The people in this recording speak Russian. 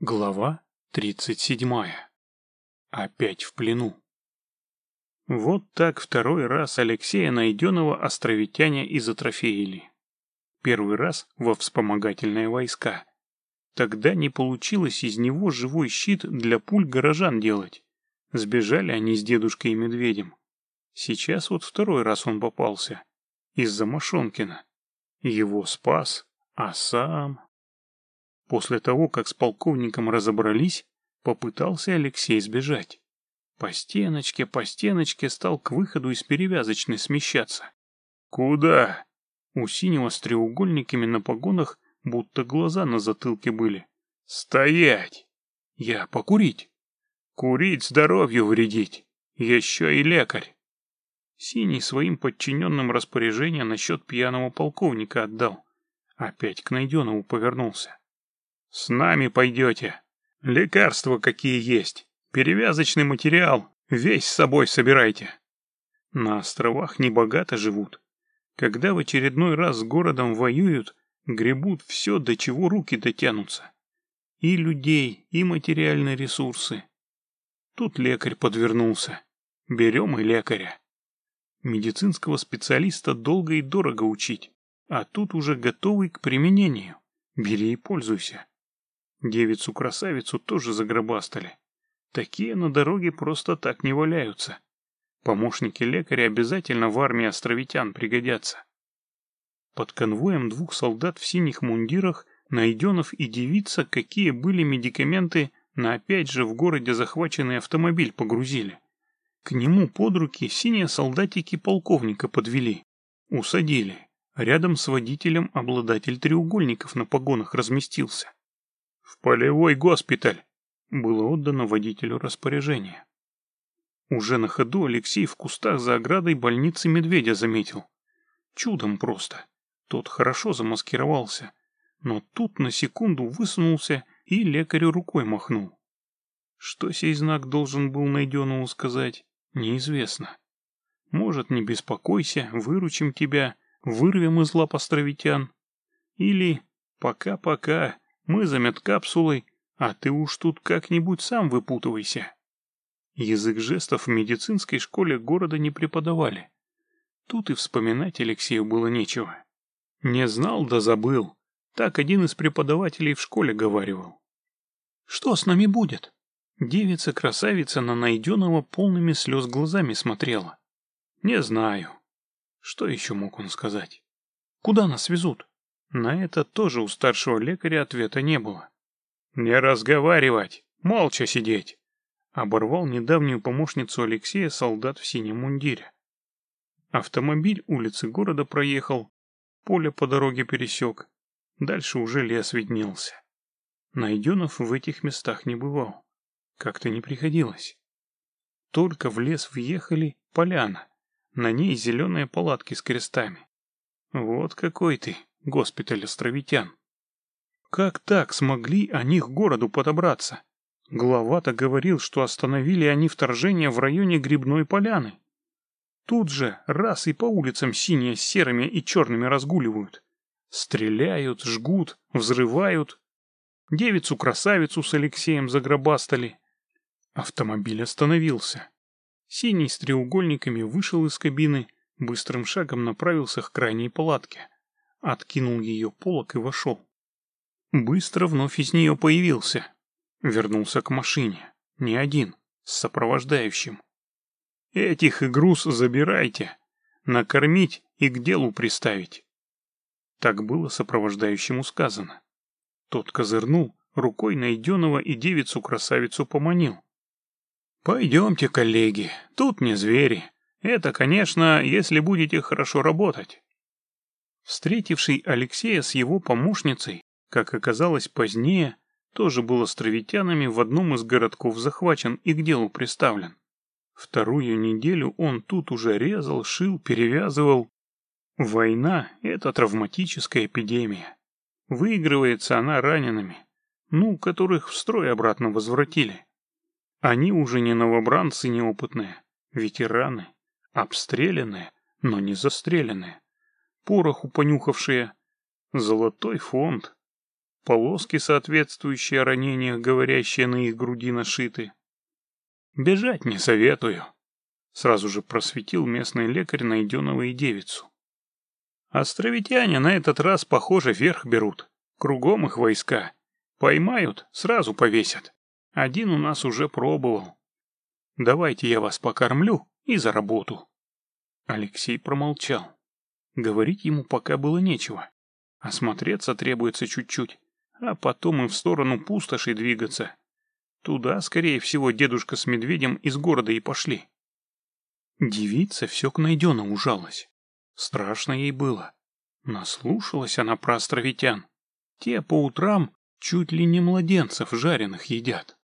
Глава тридцать седьмая. Опять в плену. Вот так второй раз Алексея Найденова островитяне и. Первый раз во вспомогательные войска. Тогда не получилось из него живой щит для пуль горожан делать. Сбежали они с дедушкой и медведем. Сейчас вот второй раз он попался. Из-за Машонкина. Его спас, а сам... После того, как с полковником разобрались, попытался Алексей сбежать. По стеночке, по стеночке стал к выходу из перевязочной смещаться. «Куда?» У синего с треугольниками на погонах будто глаза на затылке были. «Стоять!» «Я покурить?» «Курить здоровью вредить. Еще и лекарь». Синий своим подчиненным распоряжение насчет пьяного полковника отдал. Опять к Найденову повернулся. С нами пойдете. Лекарства какие есть. Перевязочный материал. Весь с собой собирайте. На островах небогато живут. Когда в очередной раз с городом воюют, гребут все, до чего руки дотянутся. И людей, и материальные ресурсы. Тут лекарь подвернулся. Берем и лекаря. Медицинского специалиста долго и дорого учить, а тут уже готовый к применению. Бери и пользуйся. Девицу-красавицу тоже загробастали. Такие на дороге просто так не валяются. Помощники лекаря обязательно в армии островитян пригодятся. Под конвоем двух солдат в синих мундирах Найденов и девица, какие были медикаменты, на опять же в городе захваченный автомобиль погрузили. К нему под руки синие солдатики полковника подвели. Усадили. Рядом с водителем обладатель треугольников на погонах разместился. «В полевой госпиталь!» Было отдано водителю распоряжение. Уже на ходу Алексей в кустах за оградой больницы медведя заметил. Чудом просто. Тот хорошо замаскировался. Но тут на секунду высунулся и лекарю рукой махнул. Что сей знак должен был Найденову сказать, неизвестно. Может, не беспокойся, выручим тебя, вырвем из лап островитян. Или пока-пока, мы за медкапсулой, а ты уж тут как-нибудь сам выпутывайся. Язык жестов в медицинской школе города не преподавали. Тут и вспоминать Алексею было нечего. Не знал да забыл. Так один из преподавателей в школе говаривал. «Что с нами будет?» Девица-красавица на найденного полными слез глазами смотрела. «Не знаю». Что еще мог он сказать? «Куда нас везут?» На это тоже у старшего лекаря ответа не было. «Не разговаривать! Молча сидеть!» Оборвал недавнюю помощницу Алексея солдат в синем мундире. Автомобиль улицы города проехал, поле по дороге пересек. Дальше уже лес виднелся. Найденов в этих местах не бывал. Как-то не приходилось. Только в лес въехали поляна. На ней зеленые палатки с крестами. Вот какой ты, госпиталь островитян. Как так смогли они к городу подобраться? Глава-то говорил, что остановили они вторжение в районе Грибной поляны. Тут же раз и по улицам синие с серыми и черными разгуливают. Стреляют, жгут, взрывают. Девицу-красавицу с Алексеем загробастали. Автомобиль остановился. Синий с треугольниками вышел из кабины, быстрым шагом направился к крайней палатке откинул ее полок и вошел. Быстро вновь из нее появился. Вернулся к машине. Не один, с сопровождающим. Этих и груз забирайте. Накормить и к делу приставить. Так было сопровождающему сказано. Тот козырнул, рукой найденного и девицу-красавицу поманил. «Пойдемте, коллеги, тут не звери. Это, конечно, если будете хорошо работать. Встретивший Алексея с его помощницей, как оказалось позднее, тоже был островитянами в одном из городков захвачен и к делу приставлен. Вторую неделю он тут уже резал, шил, перевязывал. Война — это травматическая эпидемия. Выигрывается она ранеными, ну, которых в строй обратно возвратили. Они уже не новобранцы неопытные, ветераны, обстрелянные, но не застреленные пороху понюхавшие. Золотой фонд. полоски, соответствующие ранениях, говорящие на их груди нашиты. Бежать не советую. Сразу же просветил местный лекарь найденного и девицу. Островитяне на этот раз, похоже, верх берут. Кругом их войска. Поймают, сразу повесят. Один у нас уже пробовал. Давайте я вас покормлю и за работу. Алексей промолчал. Говорить ему пока было нечего. Осмотреться требуется чуть-чуть, а потом и в сторону пустоши двигаться. Туда, скорее всего, дедушка с медведем из города и пошли. Девица все к найдено ужалась. Страшно ей было. Наслушалась она про островитян. Те по утрам чуть ли не младенцев жареных едят.